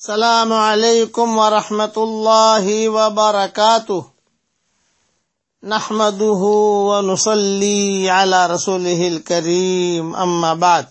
السلام علیکم ورحمۃ اللہ وبرکاتہ۔ نحمده ونصلي على رسوله الكريم اما بعد۔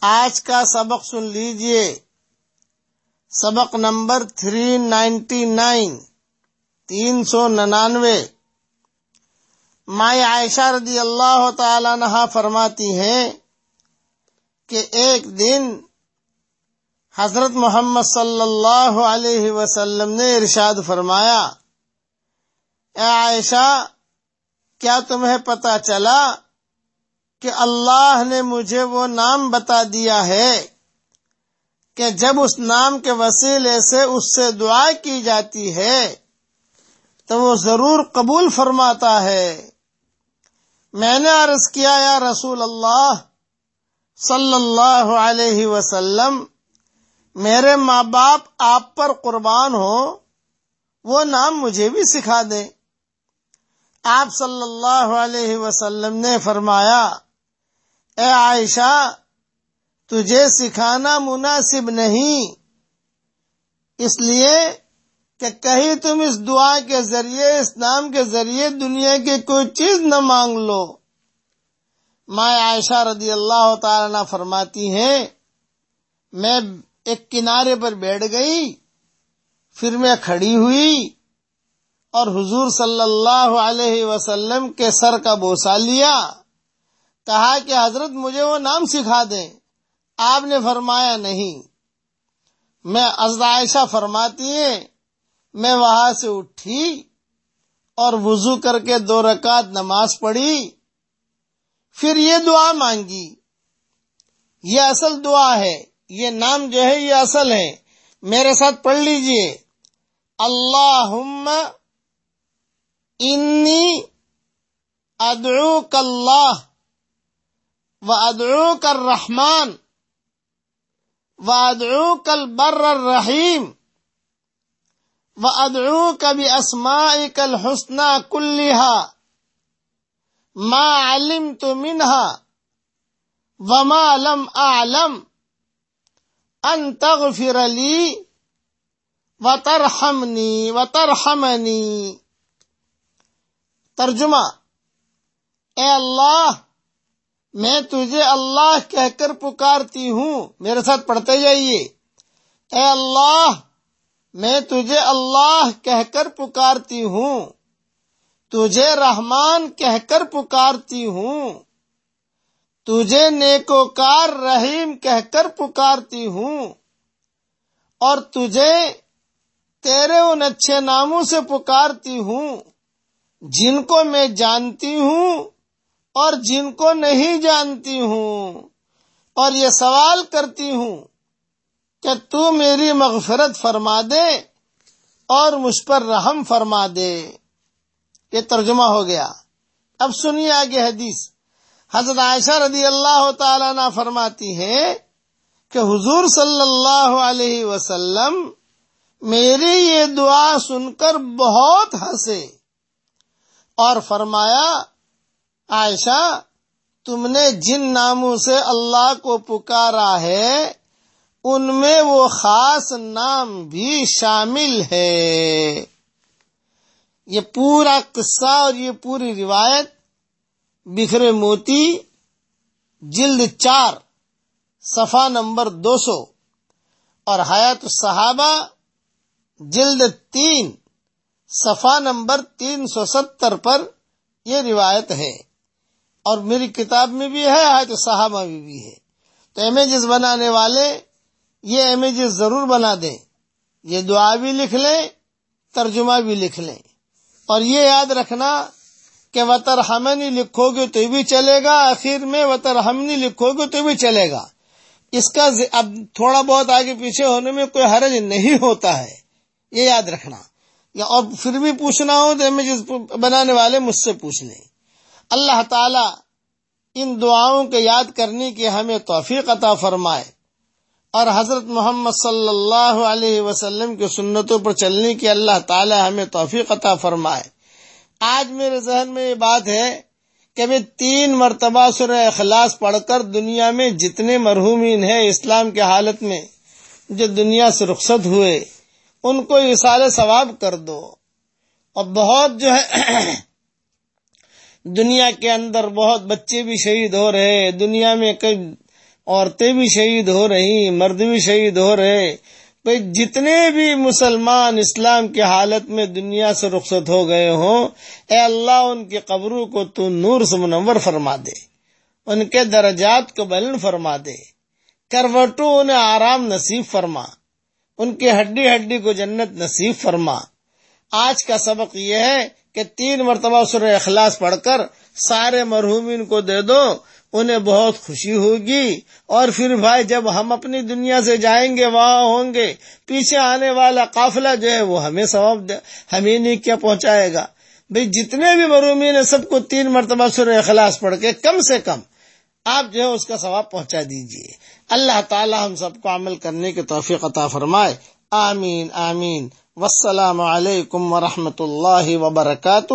آج کا سبق سن لیجیے۔ سبق نمبر 399 تین سو ننانوے۔ مائی عائشہ رضی اللہ تعالی عنہ فرماتی ہیں کہ ایک دن حضرت محمد صلی اللہ علیہ وسلم نے ارشاد فرمایا، اے عائشہ، کیا تمہیں پتا چلا کہ اللہ نے مجھے وہ نام بتا دیا ہے کہ جب اس نام کے وسیلے سے اس سے دعا کی جاتی ہے، تو وہ ضرور قبول فرماتا ہے۔ میں نے عرض کیا، یا رسول اللہ صلی اللہ علیہ وسلم میرے ماں باپ آپ پر قربان ہو وہ نام مجھے بھی سکھا دیں۔ آپ صلی اللہ علیہ وسلم نے فرمایا، اے عائشہ، تجھے سکھانا مناسب نہیں۔ اس لیے کہ کہیں تم اس دعا کے ذریعے، اس نام کے ذریعے دنیا کی کوئی چیز نہ مانگ لو۔ ماں عائشہ رضی اللہ تعالی فرماتی ہیں، میں ایک کنارے پر بیٹھ گئی، پھر میں کھڑی ہوئی اور حضور صلی اللہ علیہ وسلم کے سر کا بوسا لیا، کہا کہ حضرت مجھے وہ نام سکھا دیں۔ آپ نے فرمایا نہیں۔ میں عائشہ فرماتی ہیں، میں وہاں سے اٹھی اور وضو کر کے دو رکعت نماز پڑھی، پھر یہ دعا مانگی۔ یہ اصل دعا ہے۔ یہ نام جو ہے یہ اصل ہے میرے ساتھ پڑھ لیجیے۔ اللہ انی ادعو اللہ و ادعو کر رحمان و ادعو کل بر الرحیم و ادعو کبھی اسما کل حسنہ کلحا ما علم تو منہا وما لم اعلم۔ ان تغفر لی و ترحمنی و ترحمنی ترجمہ، اے اللہ، میں تجھے اللہ کہہ کر پکارتی ہوں۔ میرے ساتھ پڑھتے جائیے۔ اے اللہ، میں تجھے اللہ کہہ کر پکارتی ہوں۔ تجھے رحمان کہہ کر پکارتی ہوں۔ تجھے نیکوکار رحیم کہہ کر پکارتی ہوں اور تجھے تیرے ان اچھے ناموں سے پکارتی ہوں جن کو میں جانتی ہوں اور جن کو نہیں جانتی ہوں اور یہ سوال کرتی ہوں کہ تو میری مغفرت فرما دے اور مجھ پر رحم فرما دے۔ یہ ترجمہ ہو گیا۔ اب سنیے آگے حدیث۔ حضرت عائشہ رضی اللہ تعالی نہ فرماتی ہے کہ حضور صلی اللہ علیہ وسلم میری یہ دعا سن کر بہت ہنسے اور فرمایا، عائشہ، تم نے جن ناموں سے اللہ کو پکارا ہے، ان میں وہ خاص نام بھی شامل ہے۔ یہ پورا قصہ اور یہ پوری روایت بکھرے موتی، جلد چار صفا نمبر دو سو۔ اور حیات صحابہ جلد تین صفا نمبر تین سو ستر پر یہ روایت ہے۔ اور میری کتاب میں بھی ہے، حیات صحابہ میں بھی ہے۔ تو امیجز بنانے والے، یہ امیجز ضرور بنا دیں۔ یہ دعا بھی لکھ لیں، ترجمہ بھی لکھ لیں۔ اور یہ یاد رکھنا کہ وطر ہمنی لکھو گے تو بھی چلے گا، آخر میں وطر ہمنی لکھو گے تو بھی چلے گا۔ اس کا اب تھوڑا بہت آگے پیچھے ہونے میں کوئی حرج نہیں ہوتا ہے، یہ یاد رکھنا۔ یا اور پھر بھی پوچھنا ہو تو امیجز بنانے والے مجھ سے پوچھ لیں۔ اللہ تعالی ان دعاؤں کے یاد کرنے کی ہمیں توفیق عطا فرمائے۔ اور حضرت محمد صلی اللہ علیہ وسلم کی سنتوں پر چلنے کی اللہ تعالی ہمیں توفیق عطا فرمائے۔ آج میرے ذہن میں یہ بات ہے کہ میں تین مرتبہ سر اخلاص پڑھ کر دنیا میں جتنے مرحومین ہیں اسلام کے حالت میں جو دنیا سے رخصت ہوئے، ان کو سارے ثواب کر دو۔ اور بہت جو ہے دنیا کے اندر بہت بچے بھی شہید ہو رہے دنیا میں کئی عورتیں بھی شہید ہو رہی، مرد بھی شہید ہو رہے۔ بھائی، جتنے بھی مسلمان اسلام کی حالت میں دنیا سے رخصت ہو گئے ہوں، اے اللہ، ان کی قبروں کو تو نور سے منور فرما دے، ان کے درجات کو بلند فرما دے کروٹو انہیں آرام نصیب فرما، ان کی ہڈی ہڈی کو جنت نصیب فرما۔ آج کا سبق یہ ہے کہ تین مرتبہ سر اخلاص پڑھ کر سارے مرحومین کو دے دو انہیں بہت خوشی ہوگی اور پھر بھائی جب ہم اپنی دنیا سے جائیں گے، وہاں ہوں گے، پیچھے آنے والا قافلہ جو ہے وہ ہمیں ثواب ہمیں نہیں کیا پہنچائے گا۔ بھائی جتنے بھی مرومین ہیں، سب کو تین مرتبہ سر اخلاص پڑھ کے کم سے کم آپ جو ہے اس کا ثواب پہنچا دیجیے۔ اللہ تعالی ہم سب کو عمل کرنے کی توفیق عطا فرمائے۔ آمین آمین۔ والسلام علیکم ورحمۃ اللہ وبرکاتہ۔